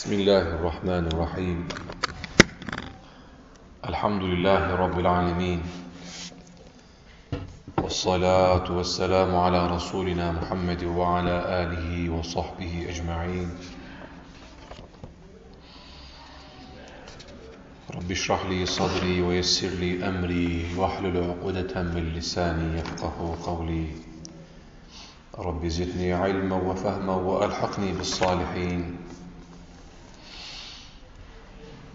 بسم الله الرحمن الرحيم. الحمد لله رب العالمين. والصلاة والسلام على رسولنا محمد وعلى آله وصحبه أجمعين. رب اشرح لي صدري ويسر لي أمري واحلل عقدة من لساني يفقه قولي. رب زدني علما وفهما وألحقني بالصالحين.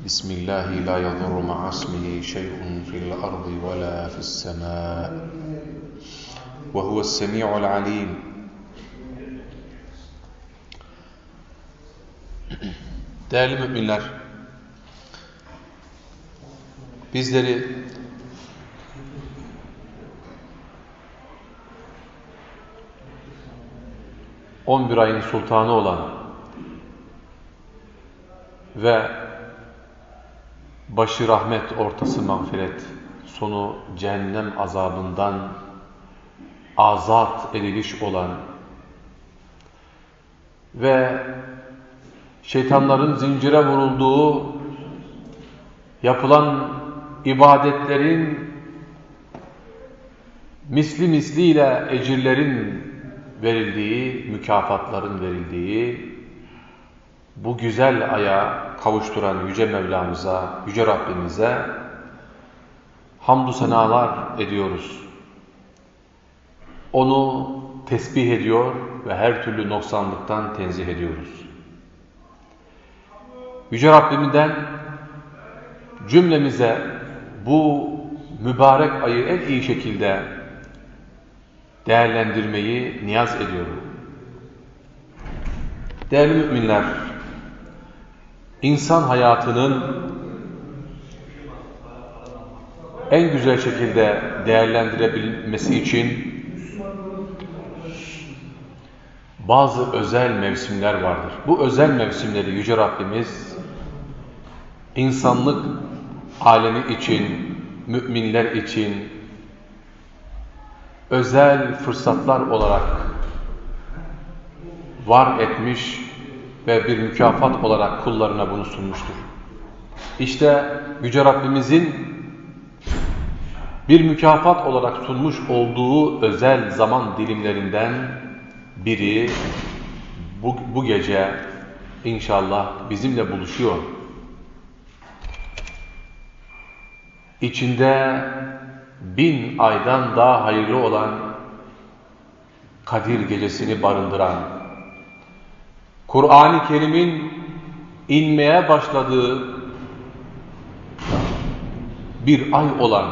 بسم الله لا يضر مع اسمه شيء في الأرض ولا في السماء وهو السميع العليم Değerli müminler, bizleri on bir ayın sultanı olan ve başı rahmet, ortası mağfiret, sonu cehennem azabından azat ediliş olan. Ve şeytanların zincire vurulduğu yapılan ibadetlerin misli misliyle ecirlerin verildiği, mükafatların verildiği bu güzel aya kavuşturan Yüce Mevlamıza, Yüce Rabbimize hamdü senalar ediyoruz. Onu tesbih ediyor ve her türlü noksanlıktan tenzih ediyoruz. Yüce Rabbimden cümlemize bu mübarek ayı en iyi şekilde değerlendirmeyi niyaz ediyorum. Değerli müminler, insan hayatının en güzel şekilde değerlendirebilmesi için bazı özel mevsimler vardır. Bu özel mevsimleri Yüce Rabbimiz insanlık alemi için, müminler için özel fırsatlar olarak var etmiş ve bir mükafat olarak kullarına bunu sunmuştur. İşte Yüce Rabbimizin bir mükafat olarak sunmuş olduğu özel zaman dilimlerinden biri bu, bu gece inşallah bizimle buluşuyor. İçinde bin aydan daha hayırlı olan Kadir gecesini barındıran, Kur'an-ı Kerim'in inmeye başladığı bir ay olan,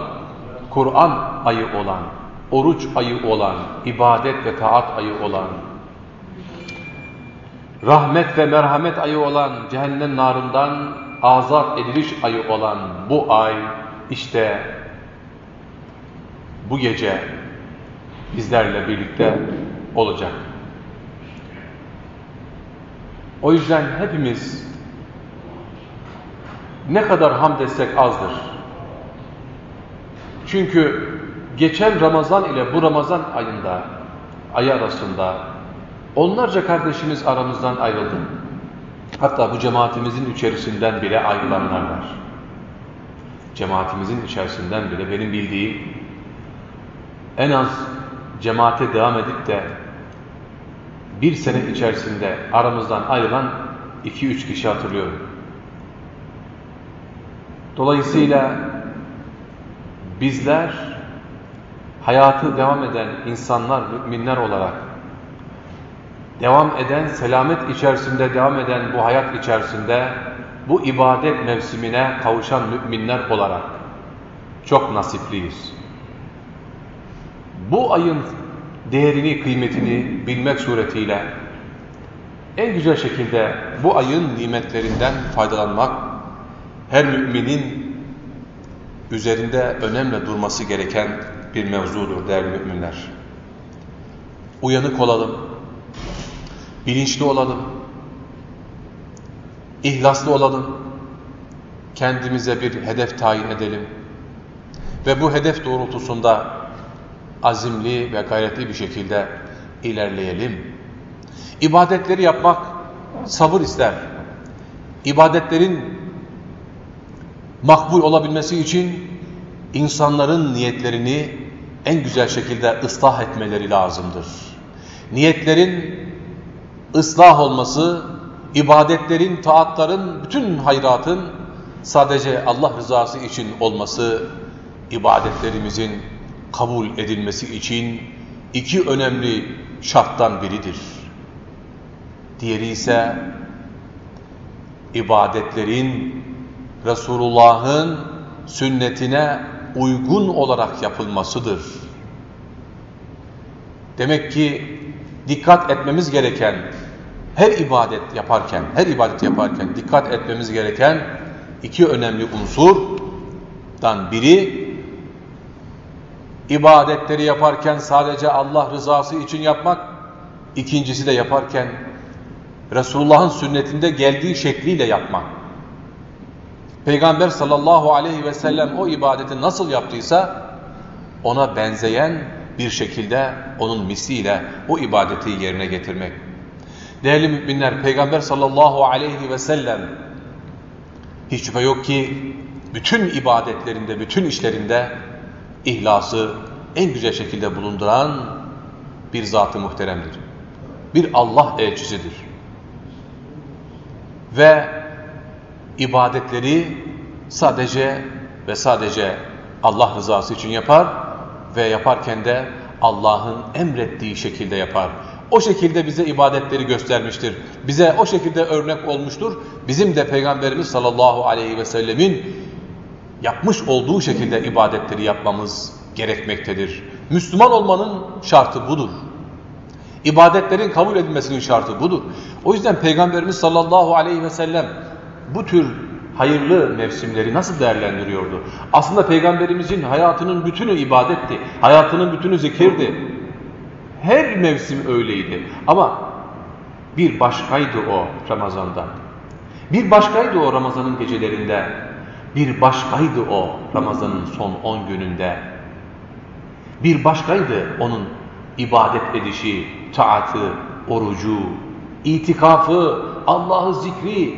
Kur'an ayı olan, oruç ayı olan, ibadet ve taat ayı olan, rahmet ve merhamet ayı olan, cehennem narından azat ediliş ayı olan bu ay işte bu gece bizlerle birlikte olacak. O yüzden hepimiz ne kadar hamd etsek azdır. Çünkü geçen Ramazan ile bu Ramazan ayında, ayı arasında onlarca kardeşimiz aramızdan ayrıldı. Hatta bu cemaatimizin içerisinden bile ayrılanlar var. Cemaatimizin içerisinden bile benim bildiğim en az cemaate devam edip de bir sene içerisinde aramızdan ayrılan iki üç kişi hatırlıyorum. Dolayısıyla bizler hayatı devam eden insanlar, müminler olarak devam eden, selamet içerisinde devam eden bu hayat içerisinde bu ibadet mevsimine kavuşan müminler olarak çok nasipliyiz. Bu ayın değerini, kıymetini bilmek suretiyle en güzel şekilde bu ayın nimetlerinden faydalanmak her müminin üzerinde önemli durması gereken bir mevzudur değerli müminler. Uyanık olalım, bilinçli olalım, ihlaslı olalım, kendimize bir hedef tayin edelim ve bu hedef doğrultusunda azimli ve gayretli bir şekilde ilerleyelim. İbadetleri yapmak sabır ister. ibadetlerin makbul olabilmesi için insanların niyetlerini en güzel şekilde ıslah etmeleri lazımdır. Niyetlerin ıslah olması, ibadetlerin, taatların, bütün hayratın sadece Allah rızası için olması, ibadetlerimizin kabul edilmesi için iki önemli şarttan biridir. Diğeri ise ibadetlerin Resulullah'ın sünnetine uygun olarak yapılmasıdır. Demek ki dikkat etmemiz gereken her ibadet yaparken, her ibadet yaparken dikkat etmemiz gereken iki önemli unsurdan biri ibadetleri yaparken sadece Allah rızası için yapmak, ikincisi de yaparken Resulullah'ın sünnetinde geldiği şekliyle yapmak. Peygamber sallallahu aleyhi ve sellem o ibadeti nasıl yaptıysa ona benzeyen bir şekilde onun misliyle o ibadeti yerine getirmek. Değerli müminler Peygamber sallallahu aleyhi ve sellem hiç şüphe yok ki bütün ibadetlerinde, bütün işlerinde ihlası en güzel şekilde bulunduran bir zat-ı muhteremdir. Bir Allah elçisidir. Ve ibadetleri sadece ve sadece Allah rızası için yapar ve yaparken de Allah'ın emrettiği şekilde yapar. O şekilde bize ibadetleri göstermiştir. Bize o şekilde örnek olmuştur. Bizim de Peygamberimiz sallallahu aleyhi ve sellemin yapmış olduğu şekilde ibadetleri yapmamız gerekmektedir. Müslüman olmanın şartı budur. İbadetlerin kabul edilmesinin şartı budur. O yüzden Peygamberimiz sallallahu aleyhi ve sellem bu tür hayırlı mevsimleri nasıl değerlendiriyordu? Aslında Peygamberimizin hayatının bütünü ibadetti. Hayatının bütünü zikirdi. Her mevsim öyleydi. Ama bir başkaydı o Ramazan'da. Bir başkaydı o Ramazan'ın gecelerinde. Bir başkaydı o Ramazan'ın son 10 gününde. Bir başkaydı onun ibadet edişi, taatı, orucu, itikafı, Allah'ı zikri,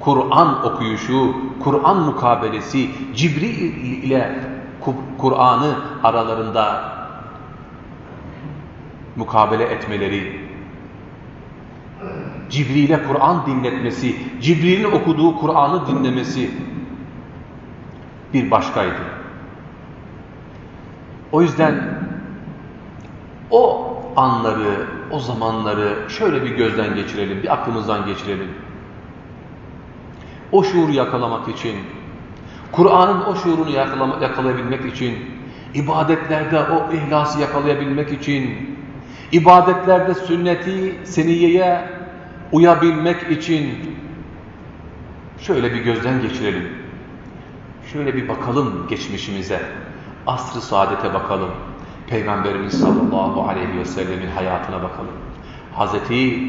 Kur'an okuyuşu, Kur'an mukabelesi, Cibril ile Kur'an'ı aralarında mukabele etmeleri, Cibril'e Kur'an dinletmesi, Cibril'in okuduğu Kur'an'ı dinlemesi bir başkaydı. O yüzden o anları, o zamanları şöyle bir gözden geçirelim, bir aklımızdan geçirelim. O şuuru yakalamak için, Kur'an'ın o şuurunu yakalayabilmek için, ibadetlerde o ihlası yakalayabilmek için, ibadetlerde sünneti seniyeye uyabilmek için şöyle bir gözden geçirelim. Şöyle bir bakalım geçmişimize, asr-ı saadete bakalım. Peygamberimiz sallallahu aleyhi ve sellemin hayatına bakalım. Hazreti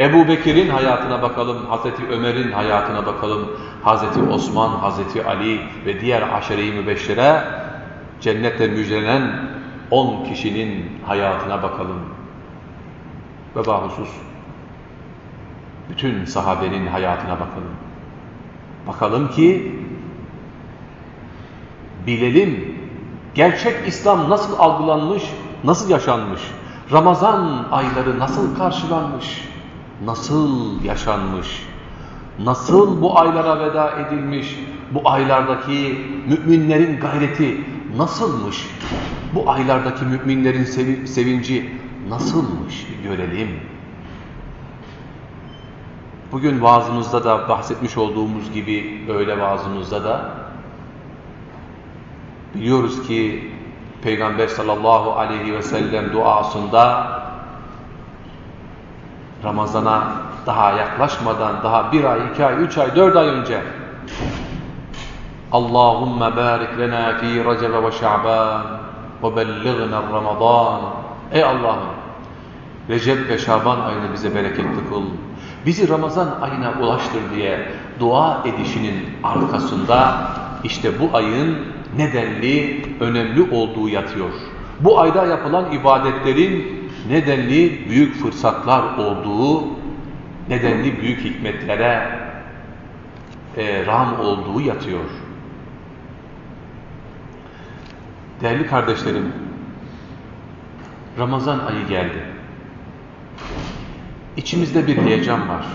Ebu Bekir'in hayatına bakalım, Hazreti Ömer'in hayatına bakalım, Hazreti Osman, Hazreti Ali ve diğer aşere-i mübeşşire cennette müjdelen 10 kişinin hayatına bakalım. Ve bahusus bütün sahabenin hayatına bakalım. Bakalım ki bilelim gerçek İslam nasıl algılanmış, nasıl yaşanmış, Ramazan ayları nasıl karşılanmış, nasıl yaşanmış, nasıl bu aylara veda edilmiş, bu aylardaki müminlerin gayreti nasılmış, bu aylardaki müminlerin sevinci nasılmış görelim. Bugün vaazımızda da bahsetmiş olduğumuz gibi öyle vaazımızda da biliyoruz ki Peygamber sallallahu aleyhi ve sellem duasında Ramazana daha yaklaşmadan daha bir ay, iki ay, üç ay, dört ay önce Allahümme barik lena fi Recep ve Şaban ve bellighna Ramazan Ey Allah'ım Recep ve Şaban ayını bize bereketli kıl. Bizi Ramazan ayına ulaştır diye dua edişinin arkasında işte bu ayın nedenli, önemli olduğu yatıyor. Bu ayda yapılan ibadetlerin nedenli büyük fırsatlar olduğu nedenli büyük hikmetlere e, ram olduğu yatıyor. Değerli kardeşlerim, Ramazan ayı geldi. İçimizde bir heyecan var.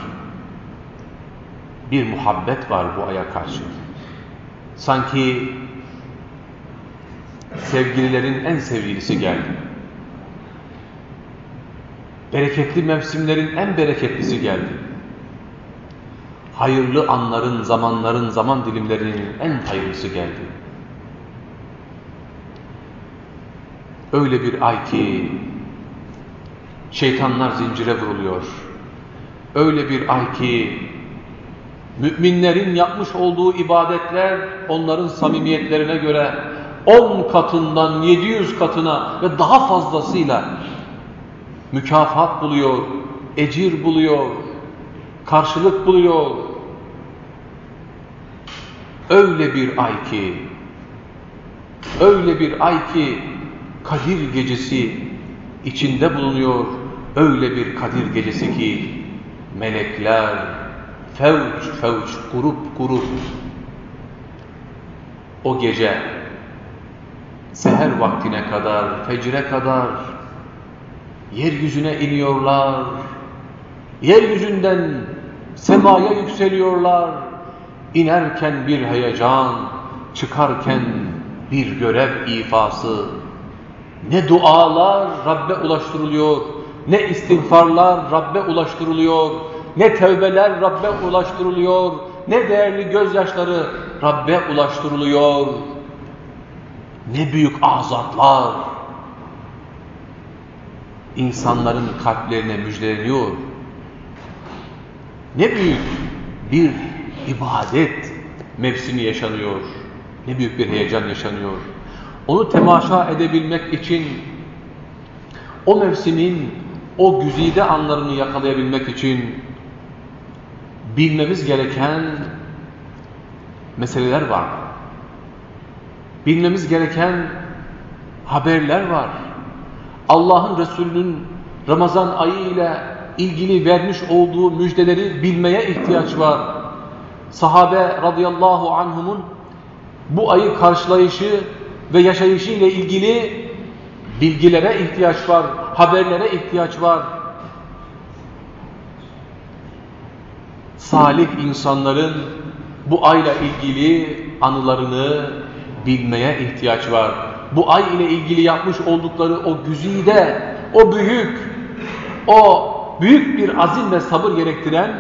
Bir muhabbet var bu aya karşı. Sanki sevgililerin en sevgilisi geldi. Bereketli mevsimlerin en bereketlisi geldi. Hayırlı anların, zamanların, zaman dilimlerinin en hayırlısı geldi. Öyle bir ay ki şeytanlar zincire vuruluyor. Öyle bir ay ki müminlerin yapmış olduğu ibadetler onların samimiyetlerine göre 10 katından 700 katına ve daha fazlasıyla mükafat buluyor, ecir buluyor, karşılık buluyor. Öyle bir ay ki, öyle bir ay ki Kadir gecesi içinde bulunuyor. Öyle bir Kadir gecesi ki melekler fevç fevç grup grup o gece seher vaktine kadar, fecre kadar yeryüzüne iniyorlar. Yeryüzünden semaya yükseliyorlar. İnerken bir heyecan, çıkarken bir görev ifası. Ne dualar Rabbe ulaştırılıyor, ne istiğfarlar Rabbe ulaştırılıyor, ne tevbeler Rabbe ulaştırılıyor, ne değerli gözyaşları Rabbe ulaştırılıyor. Ne büyük azatlar insanların kalplerine müjdeleniyor. Ne büyük bir ibadet mevsimi yaşanıyor. Ne büyük bir heyecan yaşanıyor. Onu temaşa edebilmek için o mevsimin o güzide anlarını yakalayabilmek için bilmemiz gereken meseleler var. Bilmemiz gereken haberler var. Allah'ın Resulü'nün Ramazan ayı ile ilgili vermiş olduğu müjdeleri bilmeye ihtiyaç var. Sahabe radıyallahu anhumun bu ayı karşılayışı ve yaşayışı ile ilgili bilgilere ihtiyaç var, haberlere ihtiyaç var. Salih insanların bu ayla ilgili anılarını bilmeye ihtiyaç var. Bu ay ile ilgili yapmış oldukları o güzide, o büyük, o büyük bir azim ve sabır gerektiren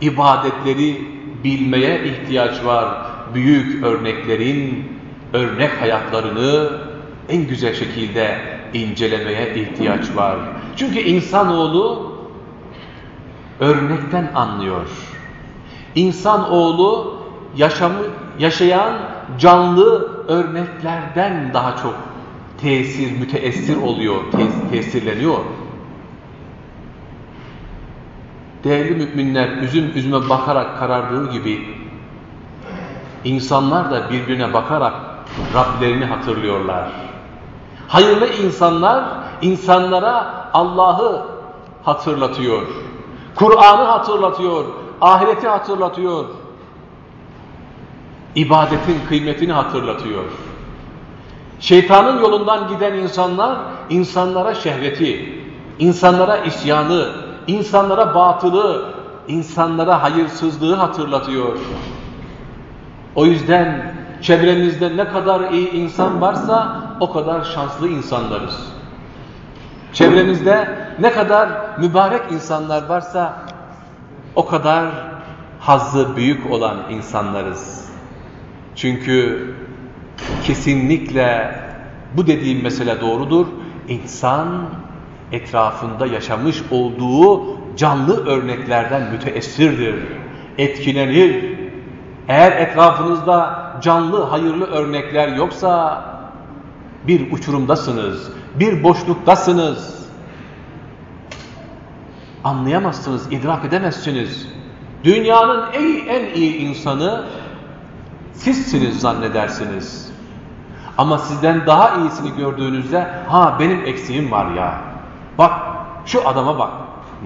ibadetleri bilmeye ihtiyaç var. Büyük örneklerin, örnek hayatlarını en güzel şekilde incelemeye ihtiyaç var. Çünkü insanoğlu örnekten anlıyor. İnsanoğlu yaşamı, yaşayan canlı örneklerden daha çok tesir, müteessir oluyor, tes tesirleniyor. Değerli müminler üzüm üzüme bakarak karardığı gibi insanlar da birbirine bakarak Rablerini hatırlıyorlar. Hayırlı insanlar insanlara Allah'ı hatırlatıyor. Kur'an'ı hatırlatıyor, ahireti hatırlatıyor. İbadetin kıymetini hatırlatıyor. Şeytanın yolundan giden insanlar insanlara şehveti, insanlara isyanı, insanlara batılı, insanlara hayırsızlığı hatırlatıyor. O yüzden çevremizde ne kadar iyi insan varsa o kadar şanslı insanlarız. Çevremizde ne kadar mübarek insanlar varsa o kadar hazzı büyük olan insanlarız. Çünkü kesinlikle bu dediğim mesele doğrudur. İnsan etrafında yaşamış olduğu canlı örneklerden müteessirdir, etkilenir. Eğer etrafınızda canlı, hayırlı örnekler yoksa bir uçurumdasınız, bir boşluktasınız. Anlayamazsınız, idrak edemezsiniz. Dünyanın en, en iyi insanı sizsiniz zannedersiniz. Ama sizden daha iyisini gördüğünüzde ha benim eksiğim var ya. Bak şu adama bak.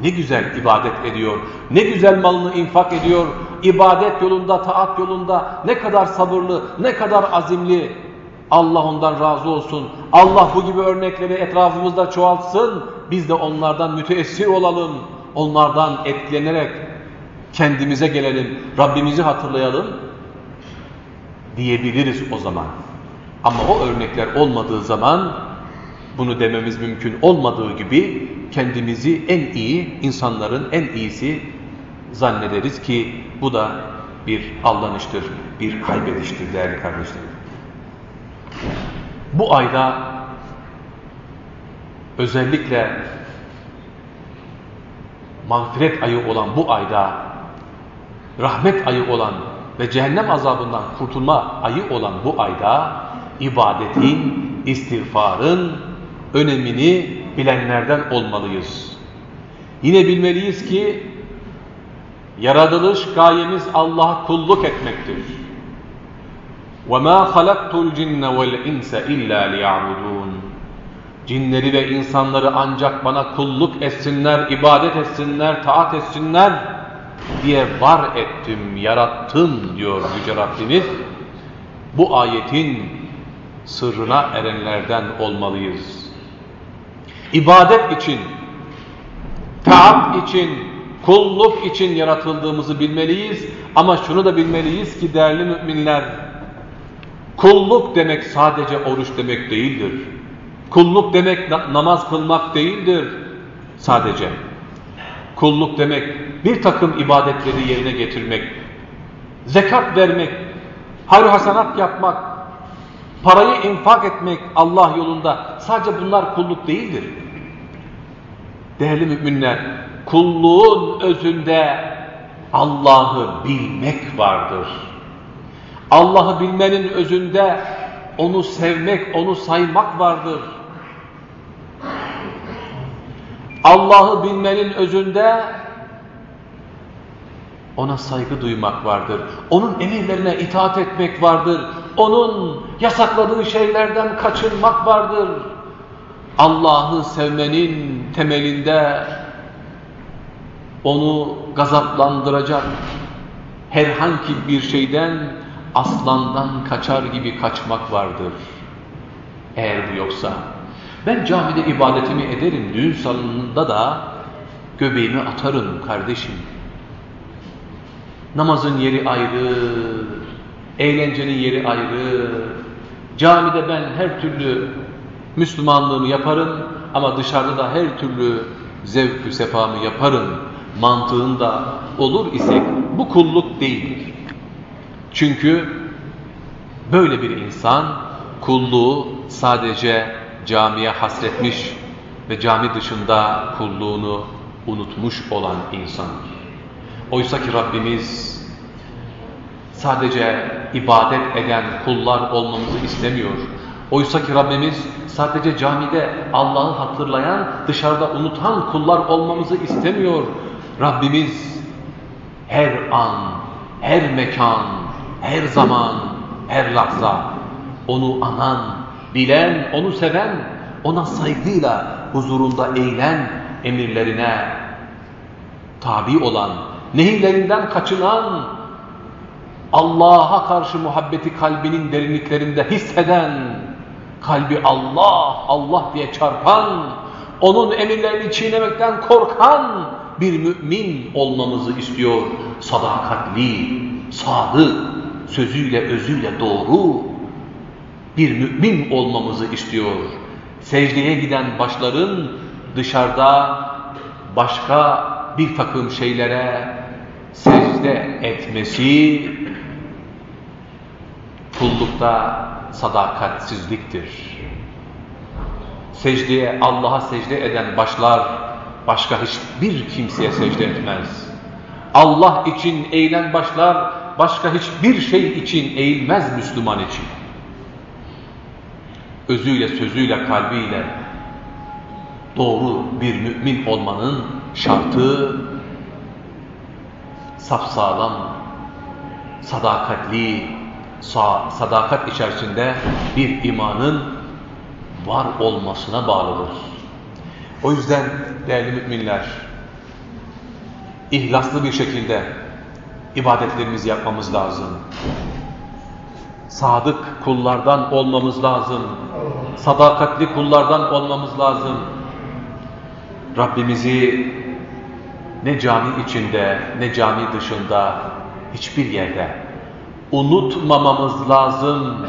ne güzel ibadet ediyor, ne güzel malını infak ediyor, ibadet yolunda, taat yolunda ne kadar sabırlı, ne kadar azimli. Allah ondan razı olsun. Allah bu gibi örnekleri etrafımızda çoğaltsın. Biz de onlardan müteessir olalım. Onlardan etkilenerek kendimize gelelim, Rabbimizi hatırlayalım diyebiliriz o zaman. Ama o örnekler olmadığı zaman bunu dememiz mümkün olmadığı gibi kendimizi en iyi, insanların en iyisi zannederiz ki bu da bir aldanıştır, bir kaybediştir değerli kardeşlerim. Bu ayda özellikle mağfiret ayı olan bu ayda rahmet ayı olan ve cehennem azabından kurtulma ayı olan bu ayda ibadetin, istiğfarın önemini bilenlerden olmalıyız. Yine bilmeliyiz ki yaratılış gayemiz Allah'a kulluk etmektir. وَمَا خَلَقْتُ الْجِنَّ وَالْاِنْسَ اِلَّا لِيَعْبُدُونَ Cinleri ve insanları ancak bana kulluk etsinler, ibadet etsinler, taat etsinler diye var ettim, yarattım diyor Yüce Rabbimiz. Bu ayetin sırrına erenlerden olmalıyız. İbadet için, taat için, kulluk için yaratıldığımızı bilmeliyiz. Ama şunu da bilmeliyiz ki değerli müminler, kulluk demek sadece oruç demek değildir. Kulluk demek namaz kılmak değildir sadece. Kulluk demek bir takım ibadetleri yerine getirmek, zekat vermek, hayır hasanat yapmak, parayı infak etmek Allah yolunda sadece bunlar kulluk değildir. Değerli müminler, kulluğun özünde Allah'ı bilmek vardır. Allah'ı bilmenin özünde onu sevmek, onu saymak vardır. Allah'ı bilmenin özünde ona saygı duymak vardır. Onun emirlerine itaat etmek vardır. Onun yasakladığı şeylerden kaçınmak vardır. Allah'ı sevmenin temelinde onu gazaplandıracak herhangi bir şeyden aslandan kaçar gibi kaçmak vardır. Eğer bu yoksa ben camide ibadetimi ederim, düğün salonunda da göbeğimi atarım kardeşim. Namazın yeri ayrı, eğlencenin yeri ayrı. Camide ben her türlü Müslümanlığımı yaparım ama dışarıda da her türlü zevk-ü sefamı yaparım mantığında olur isek bu kulluk değildir. Çünkü böyle bir insan kulluğu sadece camiye hasretmiş ve cami dışında kulluğunu unutmuş olan insan. Oysa ki Rabbimiz sadece ibadet eden kullar olmamızı istemiyor. Oysa ki Rabbimiz sadece camide Allah'ı hatırlayan, dışarıda unutan kullar olmamızı istemiyor. Rabbimiz her an, her mekan, her zaman, her lahza onu anan, bilen, onu seven, ona saygıyla huzurunda eğlen, emirlerine tabi olan, nehirlerinden kaçınan, Allah'a karşı muhabbeti kalbinin derinliklerinde hisseden, kalbi Allah, Allah diye çarpan, onun emirlerini çiğnemekten korkan bir mümin olmamızı istiyor. Sadakatli, sadık, sözüyle, özüyle doğru, bir mümin olmamızı istiyor. Secdeye giden başların dışarıda başka bir takım şeylere secde etmesi kullukta sadakatsizliktir. Secdeye, Allah'a secde eden başlar başka hiçbir kimseye secde etmez. Allah için eğilen başlar başka hiçbir şey için eğilmez Müslüman için özüyle, sözüyle, kalbiyle doğru bir mümin olmanın şartı sapsağlam, sadakatli, sadakat içerisinde bir imanın var olmasına bağlıdır. O yüzden değerli müminler, ihlaslı bir şekilde ibadetlerimizi yapmamız lazım. Sadık kullardan olmamız lazım. Sadakatli kullardan olmamız lazım. Rabbimizi ne cami içinde ne cami dışında hiçbir yerde unutmamamız lazım.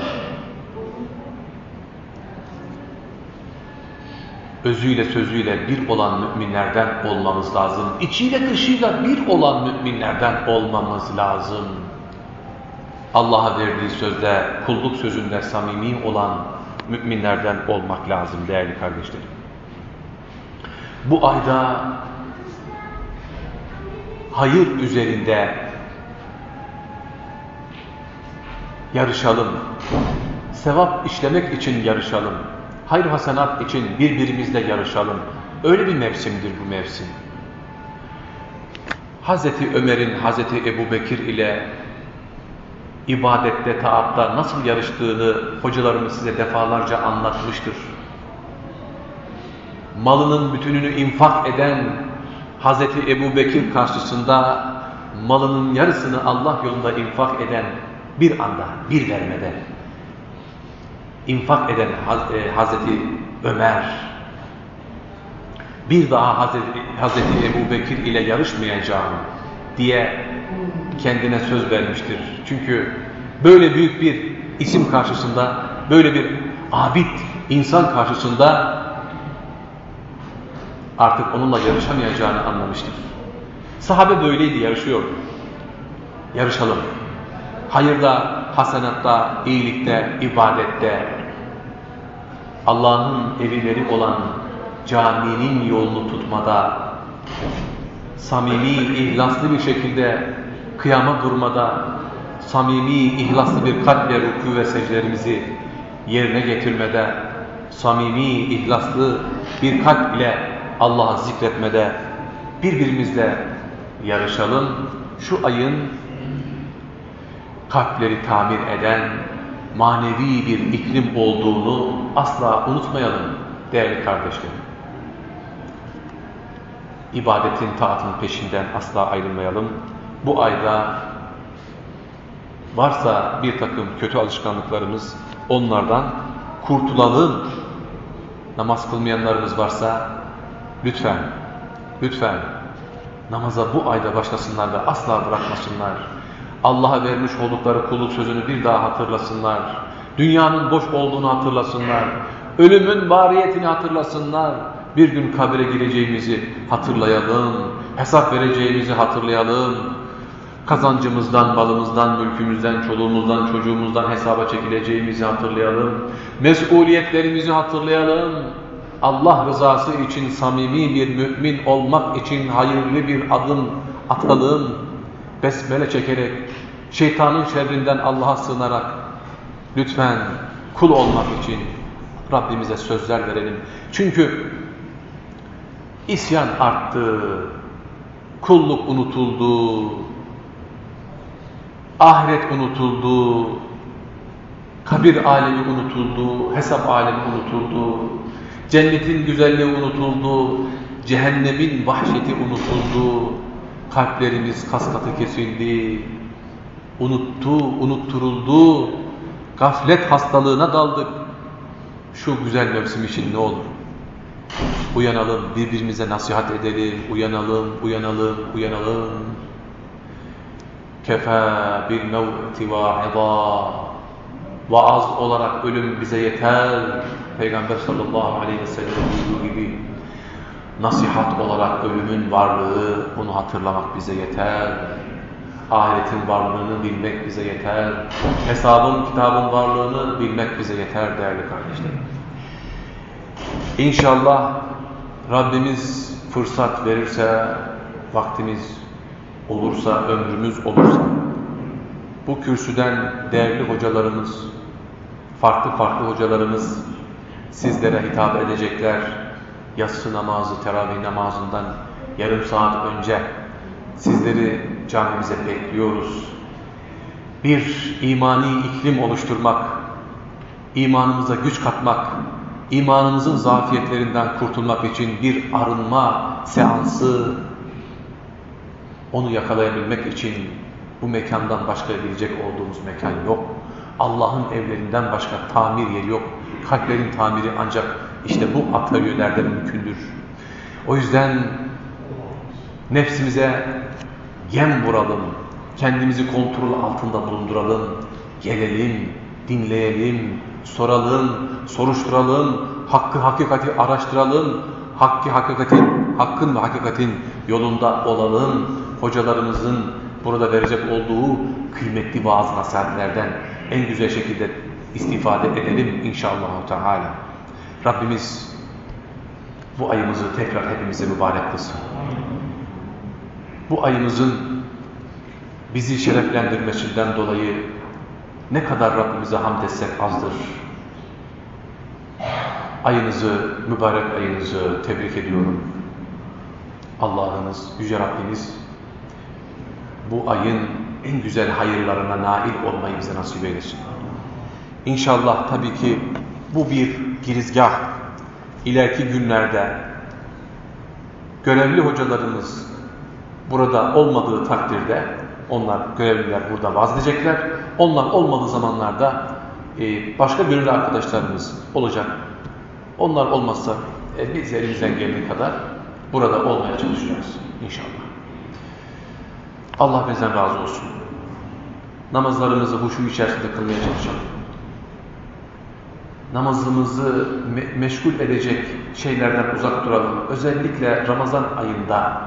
özüyle sözüyle bir olan müminlerden olmamız lazım. İçiyle dışıyla bir olan müminlerden olmamız lazım. Allah'a verdiği sözde, kulluk sözünde samimi olan müminlerden olmak lazım değerli kardeşlerim. Bu ayda hayır üzerinde yarışalım. Sevap işlemek için yarışalım hayır hasenat için birbirimizle yarışalım. Öyle bir mevsimdir bu mevsim. Hazreti Ömer'in Hazreti Ebu Bekir ile ibadette, taatta nasıl yarıştığını hocalarımız size defalarca anlatmıştır. Malının bütününü infak eden Hazreti Ebu Bekir karşısında malının yarısını Allah yolunda infak eden bir anda, bir vermede infak eden e, Hazreti Ömer bir daha Hazreti Ebu Bekir ile yarışmayacağım diye kendine söz vermiştir. Çünkü böyle büyük bir isim karşısında, böyle bir abid insan karşısında artık onunla yarışamayacağını anlamıştır. Sahabe böyleydi, yarışıyordu. Yarışalım. Hayırda, hasanatta, iyilikte, ibadette, Allah'ın evileri olan caminin yolunu tutmada, samimi, ihlaslı bir şekilde kıyama durmada, samimi, ihlaslı bir kalple rükû ve secdelerimizi yerine getirmede, samimi, ihlaslı bir kalp ile Allah'ı zikretmede birbirimizle yarışalım. Şu ayın kalpleri tamir eden, manevi bir iklim olduğunu asla unutmayalım değerli kardeşlerim. İbadetin, taatın peşinden asla ayrılmayalım. Bu ayda varsa bir takım kötü alışkanlıklarımız onlardan kurtulalım. Namaz kılmayanlarımız varsa lütfen, lütfen namaza bu ayda başlasınlar ve asla bırakmasınlar. Allah'a vermiş oldukları kulluk sözünü bir daha hatırlasınlar. Dünyanın boş olduğunu hatırlasınlar. Ölümün variyetini hatırlasınlar. Bir gün kabire gireceğimizi hatırlayalım. Hesap vereceğimizi hatırlayalım. Kazancımızdan, balımızdan, mülkümüzden, çoluğumuzdan, çocuğumuzdan hesaba çekileceğimizi hatırlayalım. Mesuliyetlerimizi hatırlayalım. Allah rızası için samimi bir mümin olmak için hayırlı bir adım atalım besmele çekerek, şeytanın şerrinden Allah'a sığınarak lütfen kul olmak için Rabbimize sözler verelim. Çünkü isyan arttı, kulluk unutuldu, ahiret unutuldu, kabir alemi unutuldu, hesap alemi unutuldu, cennetin güzelliği unutuldu, cehennemin vahşeti unutuldu, kalplerimiz kas katı kesildi, unuttu, unutturuldu, gaflet hastalığına daldık. Şu güzel mevsim için ne olur? Uyanalım, birbirimize nasihat edelim, uyanalım, uyanalım, uyanalım. Kefa bil mevti va'ida. Vaaz olarak ölüm bize yeter. Peygamber sallallahu aleyhi ve sellem gibi nasihat olarak ölümün varlığı, bunu hatırlamak bize yeter. Ahiretin varlığını bilmek bize yeter. Hesabın, kitabın varlığını bilmek bize yeter değerli kardeşlerim. İnşallah Rabbimiz fırsat verirse, vaktimiz olursa, ömrümüz olursa, bu kürsüden değerli hocalarımız, farklı farklı hocalarımız sizlere hitap edecekler, yatsı namazı, teravih namazından yarım saat önce sizleri camimize bekliyoruz. Bir imani iklim oluşturmak, imanımıza güç katmak, imanımızın zafiyetlerinden kurtulmak için bir arınma seansı Onu yakalayabilmek için bu mekandan başka gidecek olduğumuz mekan yok. Allah'ın evlerinden başka tamir yeri yok. Kalplerin tamiri ancak işte bu atölyelerde mümkündür. O yüzden nefsimize yem vuralım, kendimizi kontrol altında bulunduralım, gelelim, dinleyelim, soralım, soruşturalım, hakkı hakikati araştıralım, hakkı hakikatin, hakkın ve hakikatin yolunda olalım. Hocalarımızın burada verecek olduğu kıymetli bazı nasihatlerden en güzel şekilde istifade edelim inşallah Teala. Rabbimiz bu ayımızı tekrar hepimize mübarek kılsın. Bu ayımızın bizi şereflendirmesinden dolayı ne kadar Rabbimize hamd etsek azdır. Ayınızı, mübarek ayınızı tebrik ediyorum. Allah'ınız, Yüce Rabbimiz bu ayın en güzel hayırlarına nail olmayı bize nasip eylesin. İnşallah tabii ki bu bir girizgah. İleriki günlerde görevli hocalarımız burada olmadığı takdirde onlar görevliler burada vazgeçecekler. Onlar olmadığı zamanlarda e, başka gönüllü arkadaşlarımız olacak. Onlar olmazsa e, biz elimizden geldiği kadar burada olmaya çalışacağız inşallah. Allah bizden razı olsun. Namazlarımızı huşu içerisinde kılmaya çalışalım. Namazımızı me meşgul edecek şeylerden uzak duralım. Özellikle Ramazan ayında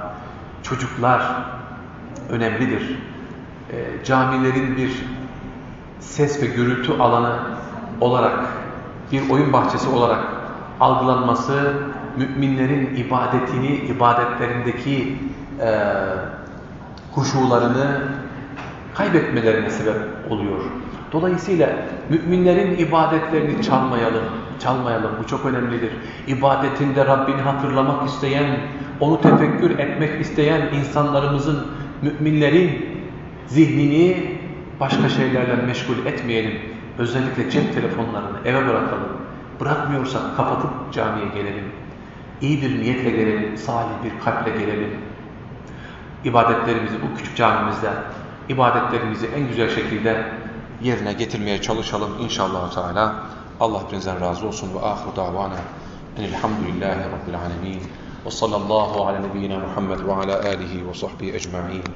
çocuklar önemlidir. E, camilerin bir ses ve gürültü alanı olarak, bir oyun bahçesi olarak algılanması müminlerin ibadetini, ibadetlerindeki e, huşularını kaybetmelerine sebep oluyor. Dolayısıyla müminlerin ibadetlerini çalmayalım, çalmayalım. Bu çok önemlidir. İbadetinde Rabbini hatırlamak isteyen, onu tefekkür etmek isteyen insanlarımızın, müminlerin zihnini başka şeylerle meşgul etmeyelim. Özellikle cep telefonlarını eve bırakalım. Bırakmıyorsak kapatıp camiye gelelim. İyi bir niyetle gelelim, salih bir kalple gelelim. İbadetlerimizi bu küçük camimizde, ibadetlerimizi en güzel şekilde yerine getirmeye çalışalım inşallah Teala. Allah hepinizden razı olsun ve ahiru davana enilhamdülillahi rabbil alemin ve sallallahu ala nebiyyina Muhammed ve ala alihi ve sahbihi ecma'in.